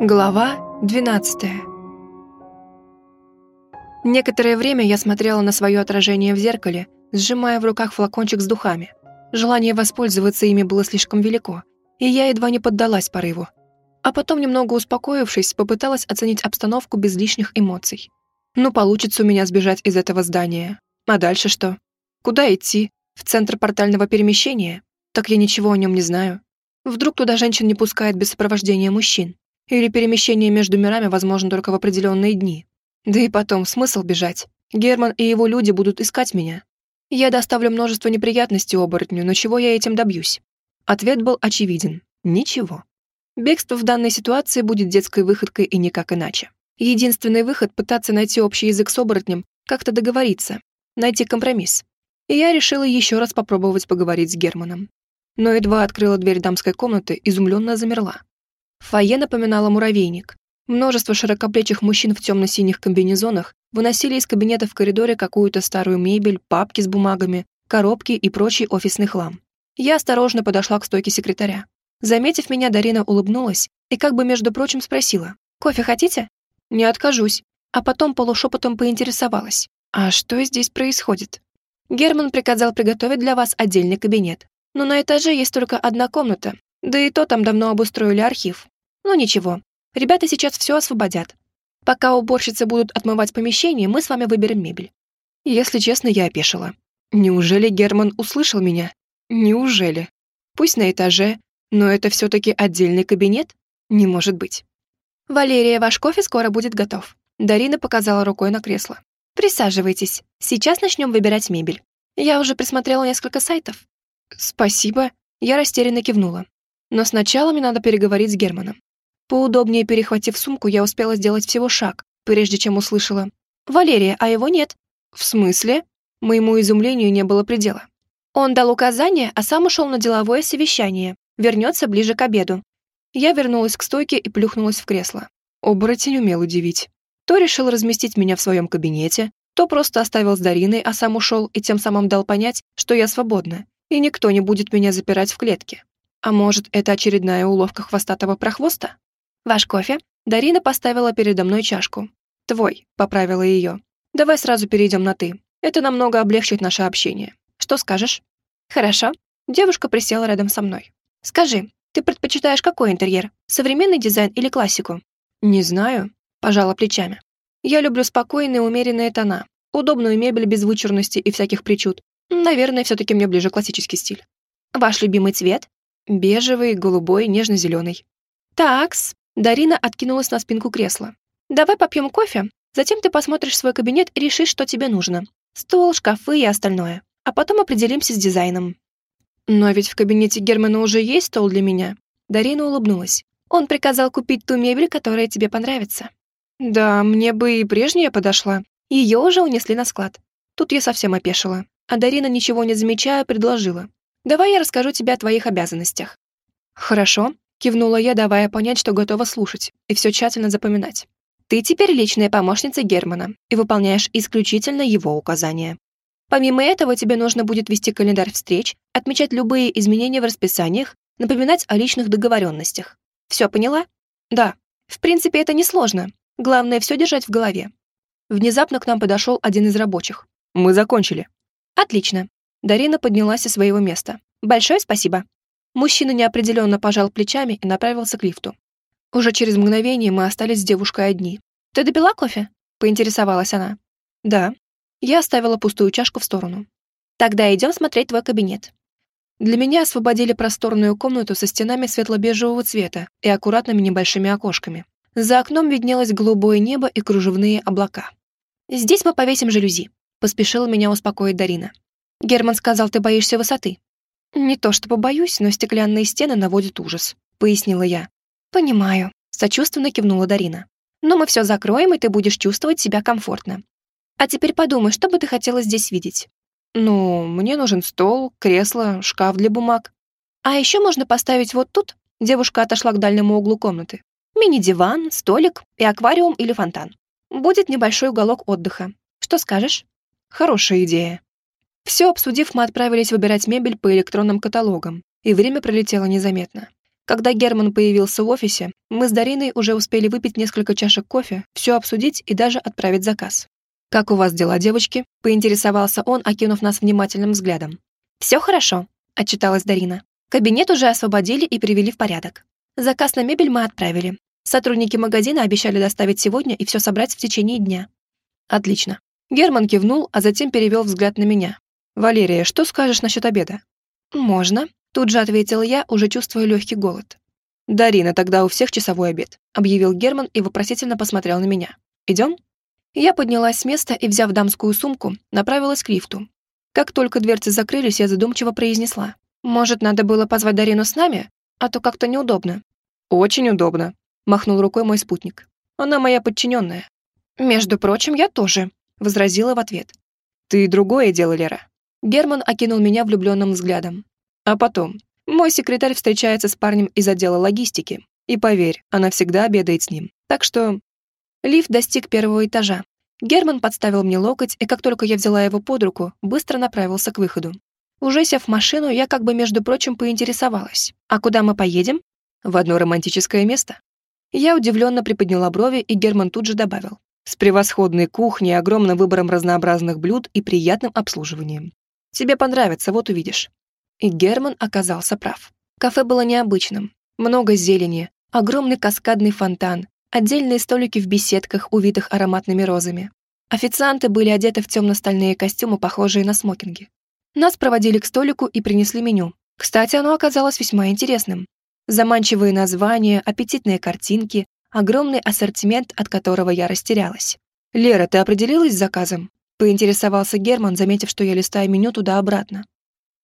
Глава 12 Некоторое время я смотрела на свое отражение в зеркале, сжимая в руках флакончик с духами. Желание воспользоваться ими было слишком велико, и я едва не поддалась порыву. А потом, немного успокоившись, попыталась оценить обстановку без лишних эмоций. Ну, получится у меня сбежать из этого здания. А дальше что? Куда идти? В центр портального перемещения? Так я ничего о нем не знаю. Вдруг туда женщин не пускают без сопровождения мужчин? Или перемещение между мирами возможно только в определенные дни. Да и потом, смысл бежать? Герман и его люди будут искать меня. Я доставлю множество неприятностей оборотню, но чего я этим добьюсь? Ответ был очевиден. Ничего. Бегство в данной ситуации будет детской выходкой и никак иначе. Единственный выход — пытаться найти общий язык с оборотнем, как-то договориться, найти компромисс. И я решила еще раз попробовать поговорить с Германом. Но едва открыла дверь дамской комнаты, изумленно замерла. Фойе напоминало муравейник. Множество широкоплечих мужчин в темно-синих комбинезонах выносили из кабинета в коридоре какую-то старую мебель, папки с бумагами, коробки и прочий офисный хлам. Я осторожно подошла к стойке секретаря. Заметив меня, Дарина улыбнулась и как бы, между прочим, спросила. «Кофе хотите?» «Не откажусь». А потом полушепотом поинтересовалась. «А что здесь происходит?» Герман приказал приготовить для вас отдельный кабинет. Но на этаже есть только одна комната, да и то там давно обустроили архив. Ну ничего, ребята сейчас все освободят. Пока уборщицы будут отмывать помещение, мы с вами выберем мебель. Если честно, я опешила. Неужели Герман услышал меня? Неужели? Пусть на этаже, но это все-таки отдельный кабинет? Не может быть. Валерия, ваш кофе скоро будет готов. Дарина показала рукой на кресло. Присаживайтесь. Сейчас начнем выбирать мебель. Я уже присмотрела несколько сайтов. Спасибо. Я растерянно кивнула. Но сначала мне надо переговорить с Германом. Поудобнее перехватив сумку, я успела сделать всего шаг, прежде чем услышала. «Валерия, а его нет». «В смысле?» Моему изумлению не было предела. Он дал указание, а сам ушел на деловое совещание. Вернется ближе к обеду. Я вернулась к стойке и плюхнулась в кресло. Оборотень умел удивить. То решил разместить меня в своем кабинете, то просто оставил с Дариной, а сам ушел и тем самым дал понять, что я свободна, и никто не будет меня запирать в клетке. А может, это очередная уловка хвостатого прохвоста? Ваш кофе? Дарина поставила передо мной чашку. Твой, поправила ее. Давай сразу перейдем на «ты». Это намного облегчит наше общение. Что скажешь? Хорошо. Девушка присела рядом со мной. Скажи, ты предпочитаешь какой интерьер? Современный дизайн или классику? Не знаю. Пожала плечами. Я люблю спокойные, умеренные тона, удобную мебель без вычурности и всяких причуд. Наверное, все-таки мне ближе классический стиль. Ваш любимый цвет? Бежевый, голубой, нежно-зеленый. Такс. Дарина откинулась на спинку кресла. Давай попьем кофе, затем ты посмотришь свой кабинет и решишь, что тебе нужно. Стол, шкафы и остальное. А потом определимся с дизайном. Но ведь в кабинете Германа уже есть стол для меня. Дарина улыбнулась. Он приказал купить ту мебель, которая тебе понравится. Да, мне бы и прежняя подошла. Ее уже унесли на склад. Тут я совсем опешила. А Дарина, ничего не замечая, предложила. Давай я расскажу тебе о твоих обязанностях». «Хорошо», — кивнула я, давая понять, что готова слушать и все тщательно запоминать. «Ты теперь личная помощница Германа и выполняешь исключительно его указания. Помимо этого, тебе нужно будет вести календарь встреч, отмечать любые изменения в расписаниях, напоминать о личных договоренностях. Все поняла? Да. В принципе, это несложно. Главное, все держать в голове. Внезапно к нам подошел один из рабочих. Мы закончили. Отлично. Дарина поднялась со своего места. «Большое спасибо». Мужчина неопределенно пожал плечами и направился к лифту. Уже через мгновение мы остались с девушкой одни. «Ты допила кофе?» — поинтересовалась она. «Да». Я оставила пустую чашку в сторону. «Тогда идем смотреть твой кабинет». Для меня освободили просторную комнату со стенами светло-бежевого цвета и аккуратными небольшими окошками. За окном виднелось голубое небо и кружевные облака. «Здесь мы повесим жалюзи», — поспешила меня успокоить Дарина. Герман сказал, ты боишься высоты. Не то чтобы боюсь, но стеклянные стены наводят ужас, пояснила я. Понимаю, сочувственно кивнула Дарина. Но мы все закроем, и ты будешь чувствовать себя комфортно. А теперь подумай, что бы ты хотела здесь видеть? Ну, мне нужен стол, кресло, шкаф для бумаг. А еще можно поставить вот тут. Девушка отошла к дальнему углу комнаты. Мини-диван, столик и аквариум или фонтан. Будет небольшой уголок отдыха. Что скажешь? Хорошая идея. Все обсудив, мы отправились выбирать мебель по электронным каталогам, и время пролетело незаметно. Когда Герман появился в офисе, мы с Дариной уже успели выпить несколько чашек кофе, все обсудить и даже отправить заказ. «Как у вас дела, девочки?» — поинтересовался он, окинув нас внимательным взглядом. «Все хорошо», — отчиталась Дарина. «Кабинет уже освободили и привели в порядок. Заказ на мебель мы отправили. Сотрудники магазина обещали доставить сегодня и все собрать в течение дня». «Отлично». Герман кивнул, а затем перевел взгляд на меня. «Валерия, что скажешь насчет обеда?» «Можно», — тут же ответил я, уже чувствуя легкий голод. «Дарина, тогда у всех часовой обед», — объявил Герман и вопросительно посмотрел на меня. «Идем?» Я поднялась с места и, взяв дамскую сумку, направилась к лифту. Как только дверцы закрылись, я задумчиво произнесла. «Может, надо было позвать Дарину с нами? А то как-то неудобно». «Очень удобно», — махнул рукой мой спутник. «Она моя подчиненная». «Между прочим, я тоже», — возразила в ответ. «Ты другое дело, Лера». Герман окинул меня влюбленным взглядом. А потом, мой секретарь встречается с парнем из отдела логистики. И поверь, она всегда обедает с ним. Так что Лифт достиг первого этажа. Герман подставил мне локоть, и как только я взяла его под руку, быстро направился к выходу. Уже сев в машину, я как бы, между прочим, поинтересовалась. «А куда мы поедем?» «В одно романтическое место». Я удивленно приподняла брови, и Герман тут же добавил. «С превосходной кухней, огромным выбором разнообразных блюд и приятным обслуживанием. Тебе понравится, вот увидишь». И Герман оказался прав. Кафе было необычным. Много зелени, огромный каскадный фонтан, отдельные столики в беседках, увитых ароматными розами. Официанты были одеты в темно-стальные костюмы, похожие на смокинги. Нас проводили к столику и принесли меню. Кстати, оно оказалось весьма интересным. Заманчивые названия, аппетитные картинки, огромный ассортимент, от которого я растерялась. «Лера, ты определилась с заказом?» — поинтересовался Герман, заметив, что я листаю меню туда-обратно.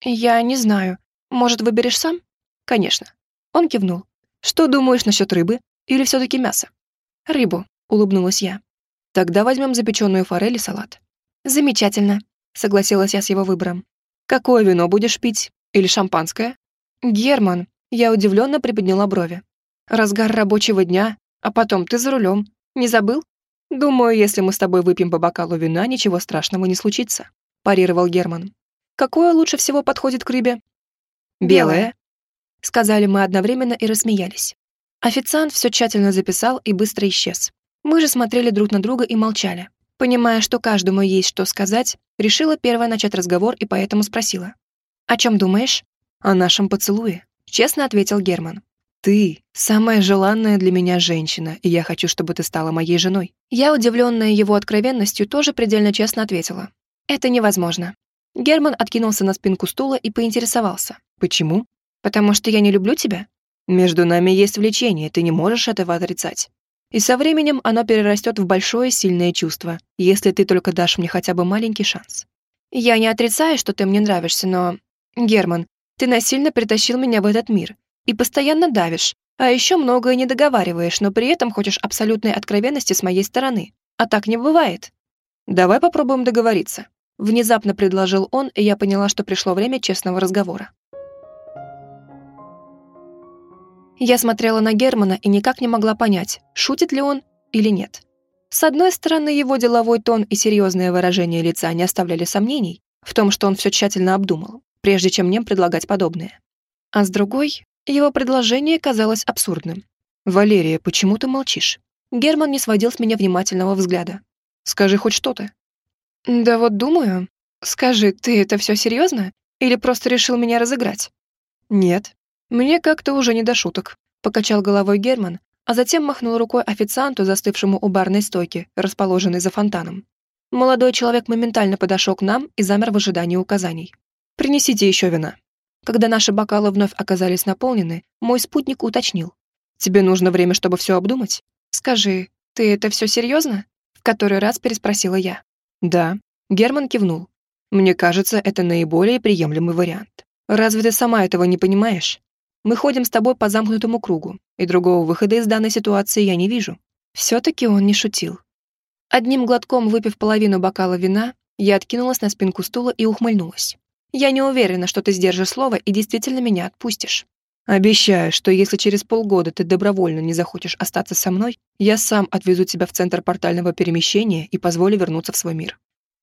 «Я не знаю. Может, выберешь сам?» «Конечно». Он кивнул. «Что думаешь насчет рыбы? Или все-таки мясо?» «Рыбу», — улыбнулась я. «Тогда возьмем запеченную форель и салат». «Замечательно», — согласилась я с его выбором. «Какое вино будешь пить? Или шампанское?» «Герман», — я удивленно приподняла брови. «Разгар рабочего дня, а потом ты за рулем. Не забыл?» «Думаю, если мы с тобой выпьем по бокалу вина, ничего страшного не случится», — парировал Герман. «Какое лучше всего подходит к рыбе?» «Белое», — сказали мы одновременно и рассмеялись. Официант все тщательно записал и быстро исчез. Мы же смотрели друг на друга и молчали. Понимая, что каждому есть что сказать, решила первая начать разговор и поэтому спросила. «О чем думаешь?» «О нашем поцелуе», — честно ответил Герман. «Ты — самая желанная для меня женщина, и я хочу, чтобы ты стала моей женой». Я, удивленная его откровенностью, тоже предельно честно ответила. «Это невозможно». Герман откинулся на спинку стула и поинтересовался. «Почему?» «Потому что я не люблю тебя?» Между нами есть влечение, ты не можешь этого отрицать. И со временем оно перерастет в большое сильное чувство, если ты только дашь мне хотя бы маленький шанс. Я не отрицаю, что ты мне нравишься, но... Герман, ты насильно притащил меня в этот мир и постоянно давишь, а еще многое не договариваешь, но при этом хочешь абсолютной откровенности с моей стороны. А так не бывает. Давай попробуем договориться. Внезапно предложил он, и я поняла, что пришло время честного разговора. Я смотрела на Германа и никак не могла понять, шутит ли он или нет. С одной стороны, его деловой тон и серьезное выражение лица не оставляли сомнений в том, что он все тщательно обдумал, прежде чем мне предлагать подобное. А с другой, его предложение казалось абсурдным. «Валерия, почему ты молчишь?» Герман не сводил с меня внимательного взгляда. «Скажи хоть что-то». «Да вот думаю. Скажи, ты это все серьезно? Или просто решил меня разыграть?» «Нет, «Мне как-то уже не до шуток», — покачал головой Герман, а затем махнул рукой официанту, застывшему у барной стойки, расположенной за фонтаном. Молодой человек моментально подошел к нам и замер в ожидании указаний. «Принесите еще вина». Когда наши бокалы вновь оказались наполнены, мой спутник уточнил. «Тебе нужно время, чтобы все обдумать?» «Скажи, ты это все серьезно?» В который раз переспросила я. «Да». Герман кивнул. «Мне кажется, это наиболее приемлемый вариант. Разве ты сама этого не понимаешь?» Мы ходим с тобой по замкнутому кругу, и другого выхода из данной ситуации я не вижу». Все-таки он не шутил. Одним глотком выпив половину бокала вина, я откинулась на спинку стула и ухмыльнулась. «Я не уверена, что ты сдержишь слово и действительно меня отпустишь. Обещаю, что если через полгода ты добровольно не захочешь остаться со мной, я сам отвезу тебя в центр портального перемещения и позволю вернуться в свой мир».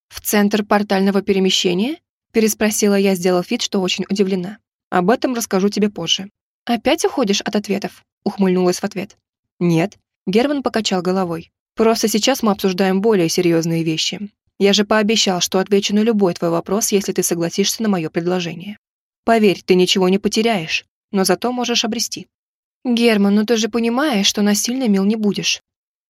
«В центр портального перемещения?» переспросила я, сделав вид, что очень удивлена. Об этом расскажу тебе позже. «Опять уходишь от ответов?» — ухмыльнулась в ответ. «Нет», — Герман покачал головой. «Просто сейчас мы обсуждаем более серьезные вещи. Я же пообещал, что отвечу на любой твой вопрос, если ты согласишься на мое предложение. Поверь, ты ничего не потеряешь, но зато можешь обрести». «Герман, ну ты же понимаешь, что насильно мил не будешь».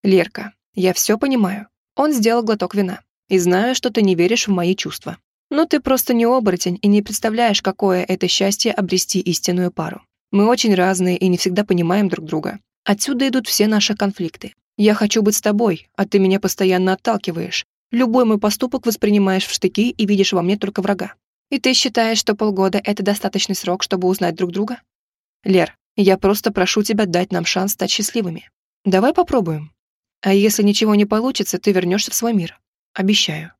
«Лерка, я все понимаю». Он сделал глоток вина. «И знаю, что ты не веришь в мои чувства. Но ты просто не оборотень и не представляешь, какое это счастье обрести истинную пару. Мы очень разные и не всегда понимаем друг друга. Отсюда идут все наши конфликты. Я хочу быть с тобой, а ты меня постоянно отталкиваешь. Любой мой поступок воспринимаешь в штыки и видишь во мне только врага. И ты считаешь, что полгода — это достаточный срок, чтобы узнать друг друга? Лер, я просто прошу тебя дать нам шанс стать счастливыми. Давай попробуем. А если ничего не получится, ты вернешься в свой мир. Обещаю.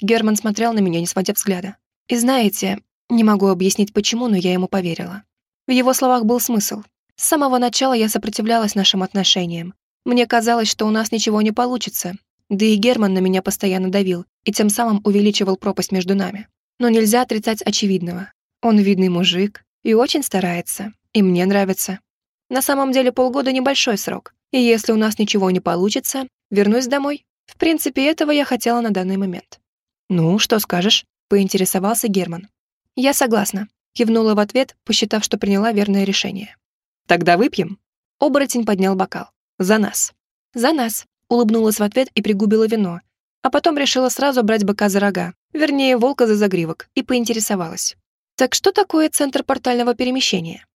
Герман смотрел на меня, не сводя взгляда. И знаете, не могу объяснить почему, но я ему поверила. В его словах был смысл. С самого начала я сопротивлялась нашим отношениям. Мне казалось, что у нас ничего не получится. Да и Герман на меня постоянно давил и тем самым увеличивал пропасть между нами. Но нельзя отрицать очевидного. Он видный мужик и очень старается. И мне нравится. На самом деле полгода небольшой срок. И если у нас ничего не получится, вернусь домой. В принципе, этого я хотела на данный момент. «Ну, что скажешь?» — поинтересовался Герман. «Я согласна. Кивнула в ответ, посчитав, что приняла верное решение. «Тогда выпьем?» Оборотень поднял бокал. «За нас». «За нас», улыбнулась в ответ и пригубила вино, а потом решила сразу брать быка за рога, вернее, волка за загривок, и поинтересовалась. «Так что такое центр портального перемещения?»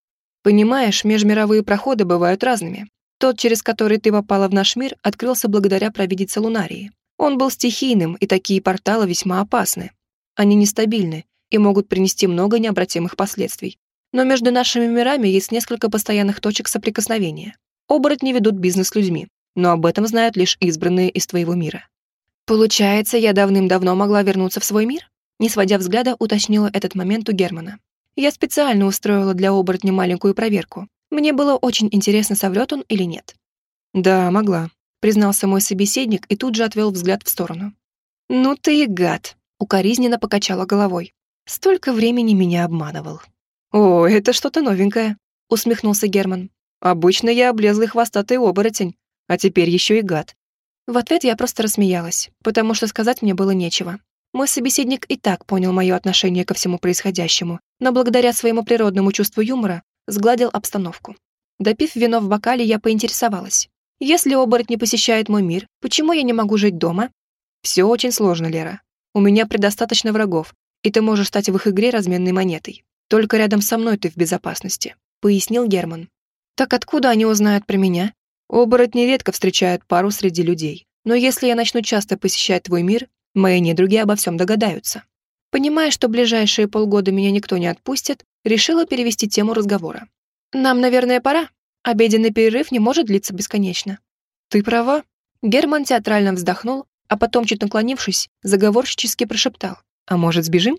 «Понимаешь, межмировые проходы бывают разными. Тот, через который ты попала в наш мир, открылся благодаря провидице Лунарии. Он был стихийным, и такие порталы весьма опасны. Они нестабильны, и могут принести много необратимых последствий. Но между нашими мирами есть несколько постоянных точек соприкосновения. Оборотни ведут бизнес с людьми, но об этом знают лишь избранные из твоего мира. Получается, я давным-давно могла вернуться в свой мир? Не сводя взгляда, уточнила этот момент у Германа. Я специально устроила для оборотня маленькую проверку. Мне было очень интересно, соврет он или нет. Да, могла, признался мой собеседник и тут же отвел взгляд в сторону. «Ну ты и гад!» — укоризненно покачала головой. Столько времени меня обманывал. «О, это что-то новенькое», — усмехнулся Герман. «Обычно я облезлый хвостатый оборотень, а теперь еще и гад». В ответ я просто рассмеялась, потому что сказать мне было нечего. Мой собеседник и так понял мое отношение ко всему происходящему, но благодаря своему природному чувству юмора сгладил обстановку. Допив вино в бокале, я поинтересовалась. «Если оборотни посещает мой мир, почему я не могу жить дома?» «Все очень сложно, Лера. У меня предостаточно врагов, и ты можешь стать в их игре разменной монетой. Только рядом со мной ты в безопасности», — пояснил Герман. «Так откуда они узнают про меня?» «Оборотни редко встречают пару среди людей. Но если я начну часто посещать твой мир, мои недруги обо всем догадаются». Понимая, что ближайшие полгода меня никто не отпустит, решила перевести тему разговора. «Нам, наверное, пора. Обеденный перерыв не может длиться бесконечно». «Ты права». Герман театрально вздохнул, а потом, чуть наклонившись, заговорщически прошептал. А может, сбежим?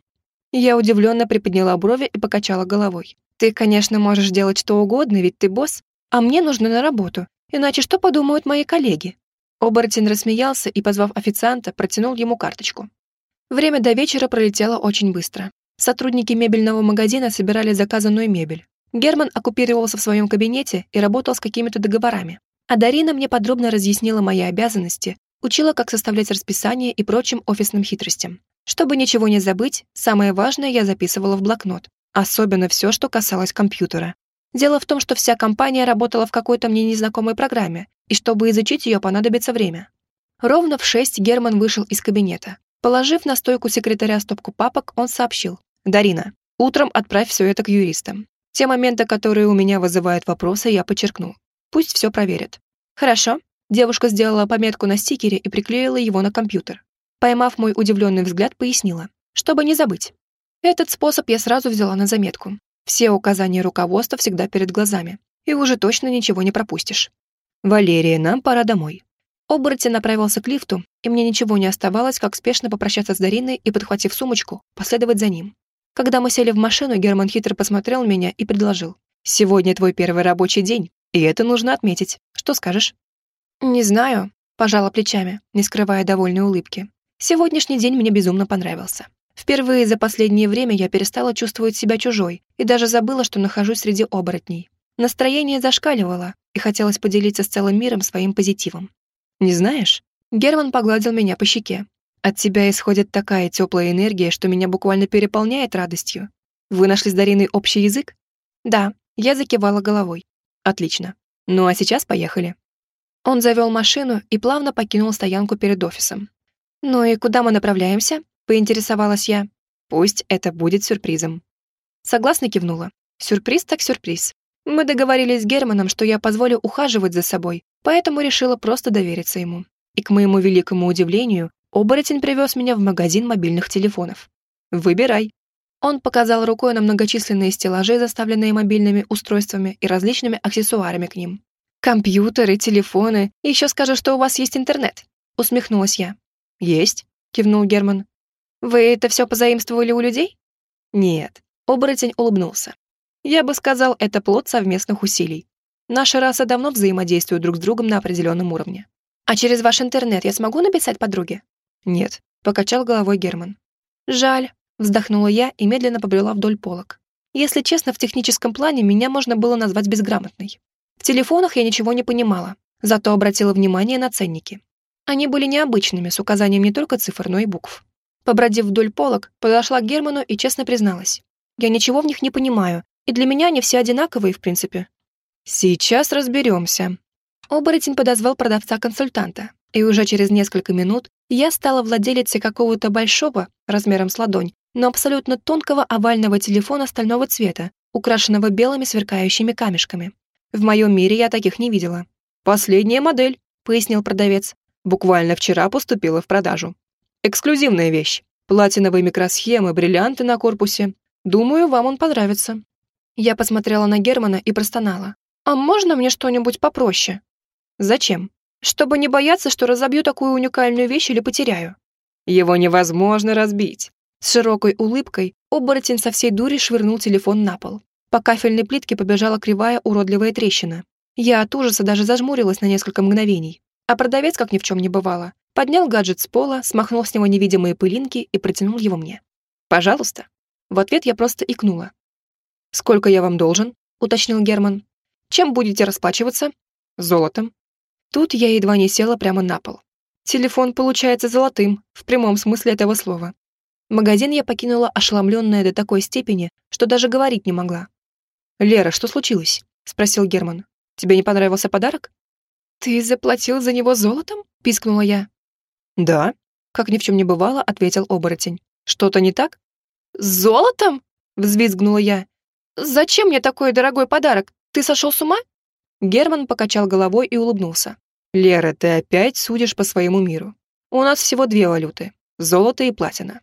Я удивленно приподняла брови и покачала головой. Ты, конечно, можешь делать что угодно, ведь ты босс, а мне нужно на работу, иначе что подумают мои коллеги? Оборотень рассмеялся и, позвав официанта, протянул ему карточку. Время до вечера пролетело очень быстро. Сотрудники мебельного магазина собирали заказанную мебель. Герман оккупировался в своем кабинете и работал с какими-то договорами. А Дарина мне подробно разъяснила мои обязанности, учила, как составлять расписание и прочим офисным хитростям. Чтобы ничего не забыть, самое важное я записывала в блокнот, особенно все, что касалось компьютера. Дело в том, что вся компания работала в какой-то мне незнакомой программе, и чтобы изучить ее, понадобится время. Ровно в шесть Герман вышел из кабинета. Положив на стойку секретаря стопку папок, он сообщил. «Дарина, утром отправь все это к юристам. Те моменты, которые у меня вызывают вопросы, я подчеркну. Пусть все проверят». «Хорошо». Девушка сделала пометку на стикере и приклеила его на компьютер. Поймав мой удивленный взгляд, пояснила, чтобы не забыть. Этот способ я сразу взяла на заметку. Все указания руководства всегда перед глазами, и уже точно ничего не пропустишь. «Валерия, нам пора домой». Оборотень направился к лифту, и мне ничего не оставалось, как спешно попрощаться с Дариной и, подхватив сумочку, последовать за ним. Когда мы сели в машину, Герман хитро посмотрел на меня и предложил. «Сегодня твой первый рабочий день, и это нужно отметить. Что скажешь?» «Не знаю», — пожала плечами, не скрывая довольной улыбки. Сегодняшний день мне безумно понравился. Впервые за последнее время я перестала чувствовать себя чужой и даже забыла, что нахожусь среди оборотней. Настроение зашкаливало, и хотелось поделиться с целым миром своим позитивом. «Не знаешь?» Герман погладил меня по щеке. «От тебя исходит такая теплая энергия, что меня буквально переполняет радостью. Вы нашли с Дариной общий язык?» «Да», я закивала головой. «Отлично. Ну а сейчас поехали». Он завел машину и плавно покинул стоянку перед офисом. «Ну и куда мы направляемся?» — поинтересовалась я. «Пусть это будет сюрпризом». Согласно кивнула. Сюрприз так сюрприз. Мы договорились с Германом, что я позволю ухаживать за собой, поэтому решила просто довериться ему. И к моему великому удивлению, оборотень привез меня в магазин мобильных телефонов. «Выбирай». Он показал рукой на многочисленные стеллажи, заставленные мобильными устройствами и различными аксессуарами к ним. «Компьютеры, телефоны, еще скажешь, что у вас есть интернет», — усмехнулась я. «Есть», — кивнул Герман. «Вы это все позаимствовали у людей?» «Нет», — оборотень улыбнулся. «Я бы сказал, это плод совместных усилий. Наши расы давно взаимодействуют друг с другом на определенном уровне. А через ваш интернет я смогу написать подруге?» «Нет», — покачал головой Герман. «Жаль», — вздохнула я и медленно побрела вдоль полок. Если честно, в техническом плане меня можно было назвать безграмотной. В телефонах я ничего не понимала, зато обратила внимание на ценники. Они были необычными, с указанием не только цифр, но и букв. Побродив вдоль полок, подошла к Герману и честно призналась. Я ничего в них не понимаю, и для меня они все одинаковые, в принципе. Сейчас разберемся. Оборотень подозвал продавца-консультанта, и уже через несколько минут я стала владелицей какого-то большого, размером с ладонь, но абсолютно тонкого овального телефона стального цвета, украшенного белыми сверкающими камешками. В моем мире я таких не видела. «Последняя модель», — пояснил продавец. «Буквально вчера поступила в продажу. Эксклюзивная вещь. Платиновые микросхемы, бриллианты на корпусе. Думаю, вам он понравится». Я посмотрела на Германа и простонала. «А можно мне что-нибудь попроще?» «Зачем?» «Чтобы не бояться, что разобью такую уникальную вещь или потеряю». «Его невозможно разбить». С широкой улыбкой оборотень со всей дури швырнул телефон на пол. По кафельной плитке побежала кривая уродливая трещина. Я от ужаса даже зажмурилась на несколько мгновений. А продавец, как ни в чем не бывало, поднял гаджет с пола, смахнул с него невидимые пылинки и протянул его мне. «Пожалуйста». В ответ я просто икнула. «Сколько я вам должен?» — уточнил Герман. «Чем будете расплачиваться?» «Золотом». Тут я едва не села прямо на пол. Телефон получается золотым, в прямом смысле этого слова. Магазин я покинула ошеломленная до такой степени, что даже говорить не могла. «Лера, что случилось?» — спросил Герман. «Тебе не понравился подарок?» «Ты заплатил за него золотом?» — пискнула я. «Да», — как ни в чем не бывало, ответил оборотень. «Что-то не так?» «Золотом?» — взвизгнула я. «Зачем мне такой дорогой подарок? Ты сошел с ума?» Герман покачал головой и улыбнулся. «Лера, ты опять судишь по своему миру. У нас всего две валюты — золото и платина.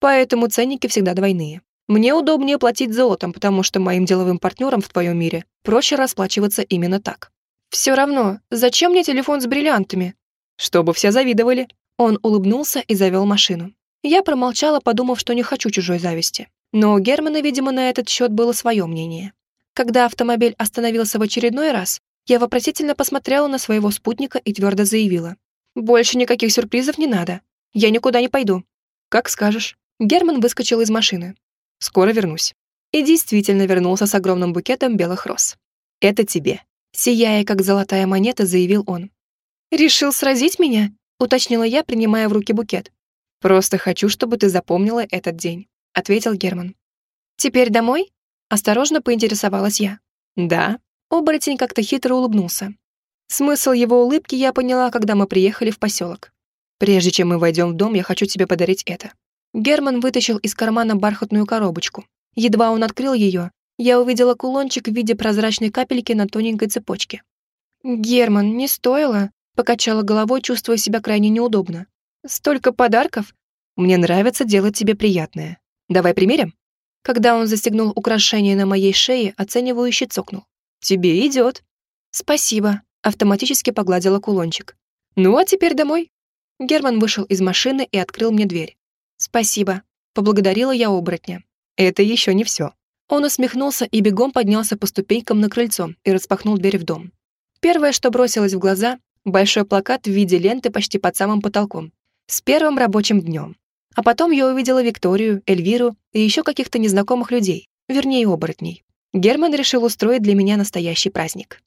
Поэтому ценники всегда двойные. Мне удобнее платить золотом, потому что моим деловым партнерам в твоем мире проще расплачиваться именно так. Все равно, зачем мне телефон с бриллиантами? Чтобы все завидовали. Он улыбнулся и завел машину. Я промолчала, подумав, что не хочу чужой зависти. Но у Германа, видимо, на этот счет было свое мнение. Когда автомобиль остановился в очередной раз, я вопросительно посмотрела на своего спутника и твердо заявила. «Больше никаких сюрпризов не надо. Я никуда не пойду». «Как скажешь». Герман выскочил из машины. Скоро вернусь». И действительно вернулся с огромным букетом белых роз. «Это тебе», — сияя, как золотая монета, заявил он. «Решил сразить меня?» — уточнила я, принимая в руки букет. «Просто хочу, чтобы ты запомнила этот день», — ответил Герман. «Теперь домой?» — осторожно поинтересовалась я. «Да». Оборотень как-то хитро улыбнулся. Смысл его улыбки я поняла, когда мы приехали в поселок. «Прежде чем мы войдем в дом, я хочу тебе подарить это». Герман вытащил из кармана бархатную коробочку. Едва он открыл ее, я увидела кулончик в виде прозрачной капельки на тоненькой цепочке. «Герман, не стоило?» — покачала головой, чувствуя себя крайне неудобно. «Столько подарков? Мне нравится делать тебе приятное. Давай примерим?» Когда он застегнул украшение на моей шее, оценивающе цокнул. «Тебе идет». «Спасибо», — автоматически погладила кулончик. «Ну, а теперь домой». Герман вышел из машины и открыл мне дверь. «Спасибо», — поблагодарила я оборотня. «Это еще не все». Он усмехнулся и бегом поднялся по ступенькам на крыльцо и распахнул дверь в дом. Первое, что бросилось в глаза — большой плакат в виде ленты почти под самым потолком. С первым рабочим днем. А потом я увидела Викторию, Эльвиру и еще каких-то незнакомых людей, вернее, оборотней. Герман решил устроить для меня настоящий праздник.